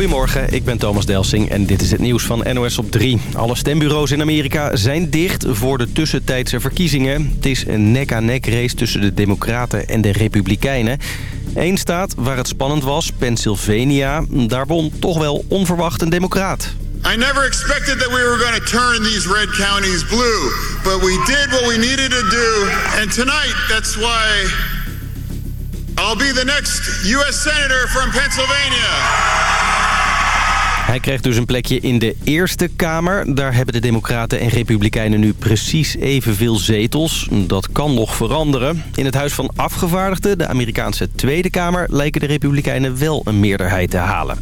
Goedemorgen, ik ben Thomas Delsing en dit is het nieuws van NOS op 3. Alle stembureaus in Amerika zijn dicht voor de tussentijdse verkiezingen. Het is een nek-aan-nek race tussen de Democraten en de Republikeinen. Eén staat waar het spannend was, Pennsylvania. Daar won toch wel onverwacht een democraat. I never expected that we were going to turn these red counties blue, but we did what we needed to do. And tonight, that's why I'll be the next U.S. Senator from Pennsylvania. Hij krijgt dus een plekje in de Eerste Kamer. Daar hebben de Democraten en Republikeinen nu precies evenveel zetels. Dat kan nog veranderen. In het Huis van Afgevaardigden, de Amerikaanse Tweede Kamer... lijken de Republikeinen wel een meerderheid te halen.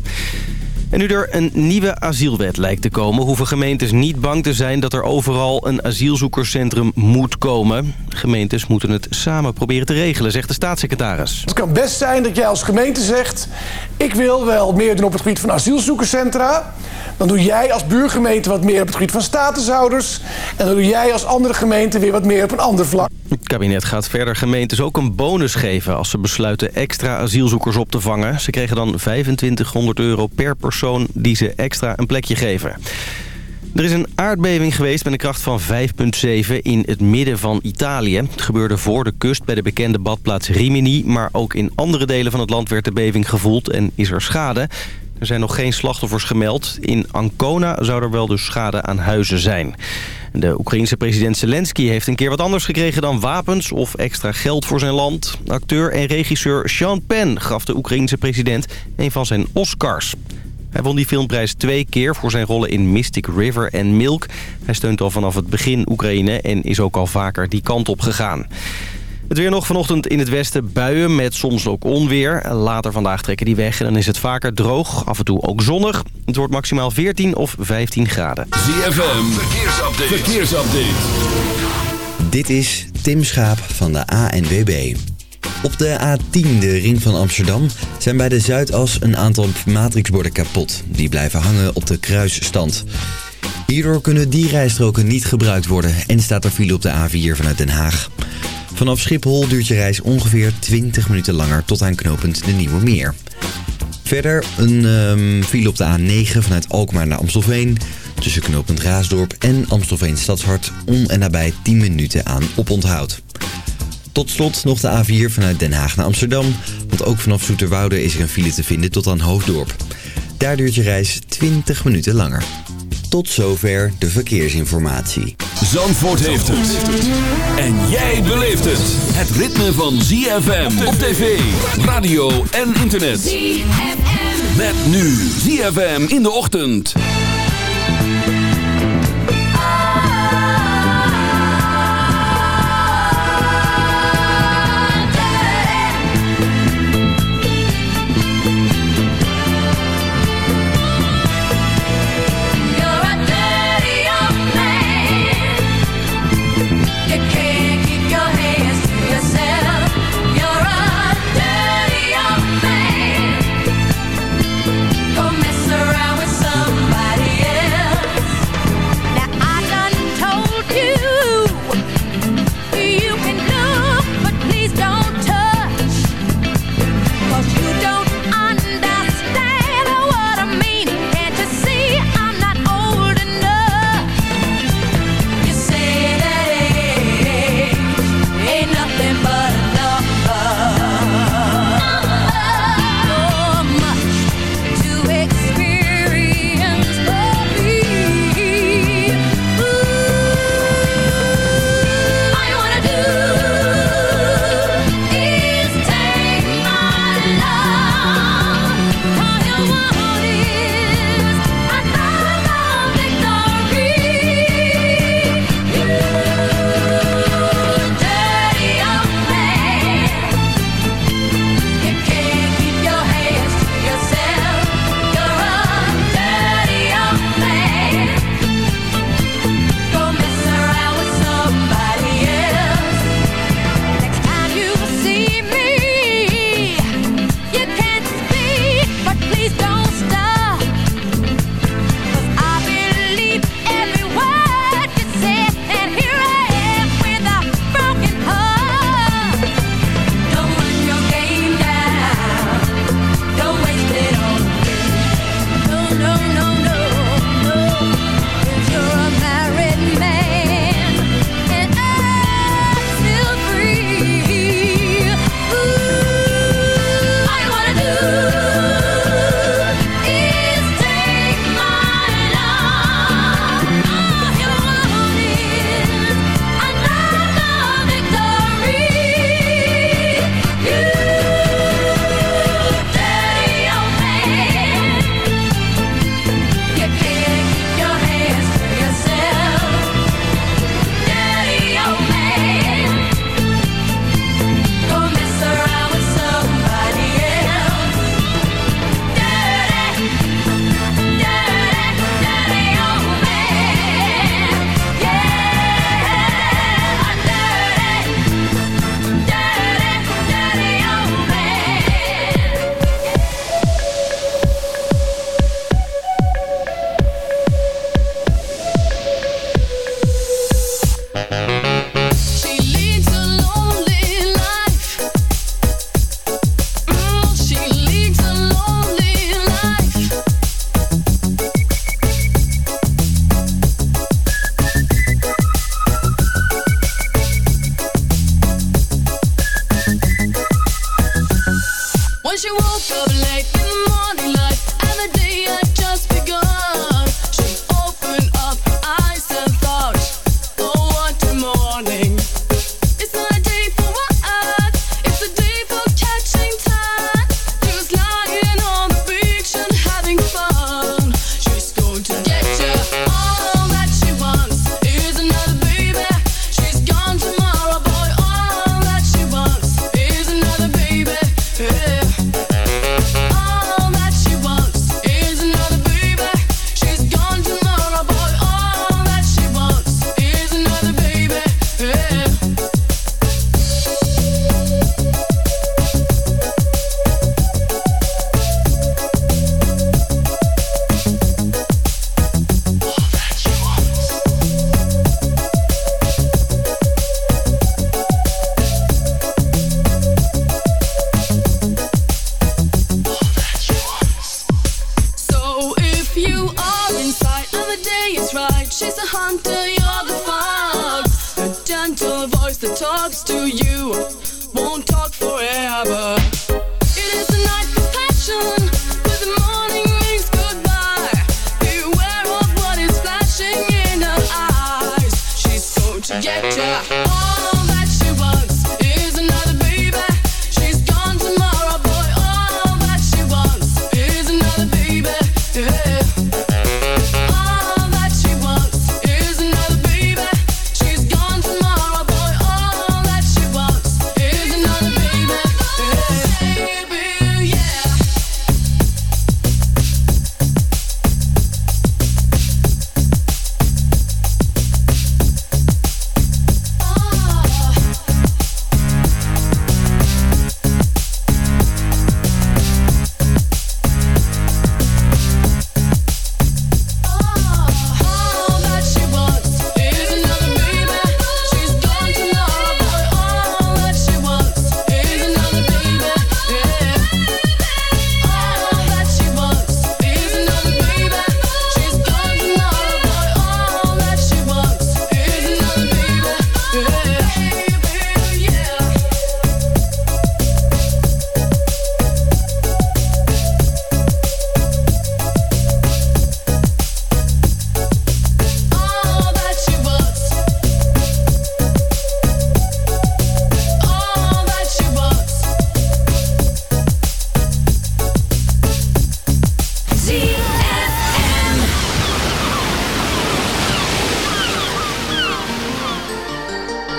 En nu er een nieuwe asielwet lijkt te komen... hoeven gemeentes niet bang te zijn dat er overal een asielzoekerscentrum moet komen. Gemeentes moeten het samen proberen te regelen, zegt de staatssecretaris. Het kan best zijn dat jij als gemeente zegt... ik wil wel meer doen op het gebied van asielzoekerscentra... Dan doe jij als buurgemeente wat meer op het gebied van statushouders. En dan doe jij als andere gemeente weer wat meer op een ander vlak. Het kabinet gaat verder gemeentes ook een bonus geven... als ze besluiten extra asielzoekers op te vangen. Ze kregen dan 2500 euro per persoon die ze extra een plekje geven. Er is een aardbeving geweest met een kracht van 5,7 in het midden van Italië. Het gebeurde voor de kust bij de bekende badplaats Rimini... maar ook in andere delen van het land werd de beving gevoeld en is er schade. Er zijn nog geen slachtoffers gemeld. In Ancona zou er wel dus schade aan huizen zijn. De Oekraïense president Zelensky heeft een keer wat anders gekregen dan wapens of extra geld voor zijn land. Acteur en regisseur Sean Penn gaf de Oekraïense president een van zijn Oscars. Hij won die filmprijs twee keer voor zijn rollen in Mystic River en Milk. Hij steunt al vanaf het begin Oekraïne en is ook al vaker die kant op gegaan. Het weer nog vanochtend in het westen buien met soms ook onweer. Later vandaag trekken die weg en dan is het vaker droog, af en toe ook zonnig. Het wordt maximaal 14 of 15 graden. ZFM, verkeersupdate. verkeersupdate. Dit is Tim Schaap van de ANWB. Op de A10, de ring van Amsterdam, zijn bij de Zuidas een aantal matrixborden kapot. Die blijven hangen op de kruisstand. Hierdoor kunnen die rijstroken niet gebruikt worden en staat er file op de A4 vanuit Den Haag. Vanaf Schiphol duurt je reis ongeveer 20 minuten langer tot aan knooppunt de Nieuwe Meer. Verder een um, file op de A9 vanuit Alkmaar naar Amstelveen. Tussen knooppunt Raasdorp en Amstelveen Stadshart om en nabij 10 minuten aan oponthoud. Tot slot nog de A4 vanuit Den Haag naar Amsterdam. Want ook vanaf Zoeterwoude is er een file te vinden tot aan Hoofddorp. Daar duurt je reis 20 minuten langer. Tot zover de verkeersinformatie. Zandvoort heeft het. En jij beleeft het. Het ritme van ZFM op tv, radio en internet. ZFM. Met nu ZFM in de ochtend.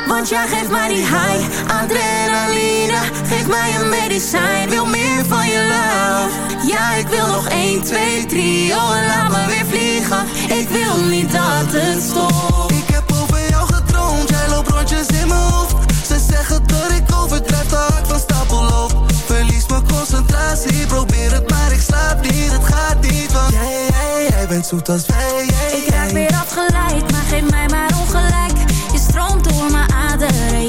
Want jij geeft mij die high, adrenaline. Geef mij een medicijn, wil meer van je love. Ja, ik wil nog 1, 2, 3, oh en laat me weer vliegen. Ik wil niet dat het stopt. Ik heb over jou getroond, jij loopt rondjes in mijn hoofd. Ze zeggen dat ik overdrijf, Dat hart van stapel loop Verlies mijn concentratie, probeer het maar ik slaap niet. Het gaat niet, want jij, jij, jij bent zoet als wij. Ik raak weer afgeleid, maar geef mij maar ongelijk stroomt door mijn aderen.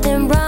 Nothing wrong.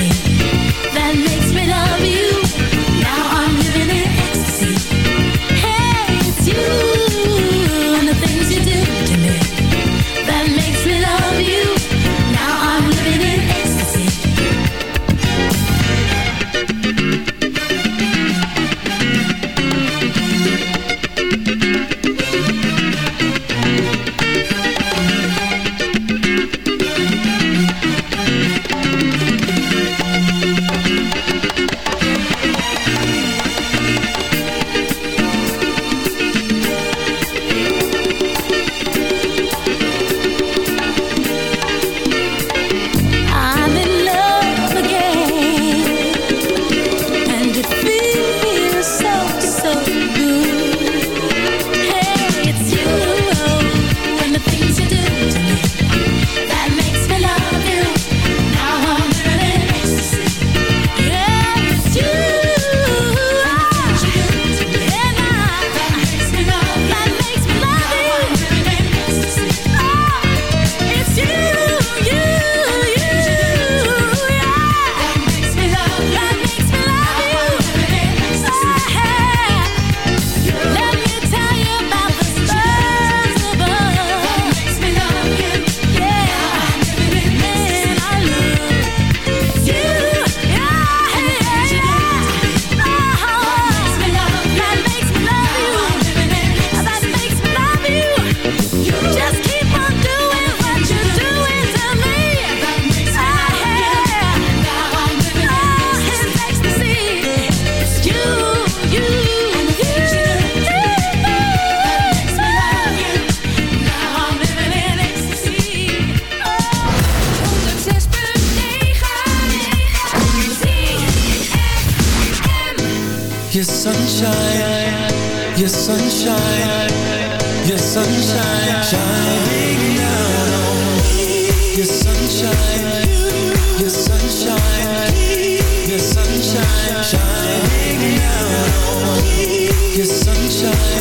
time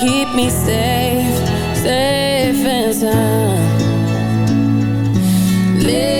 keep me safe, safe and sound. Lift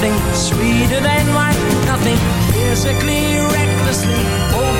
nothing sweeter than wine, nothing physically, recklessly, hopelessly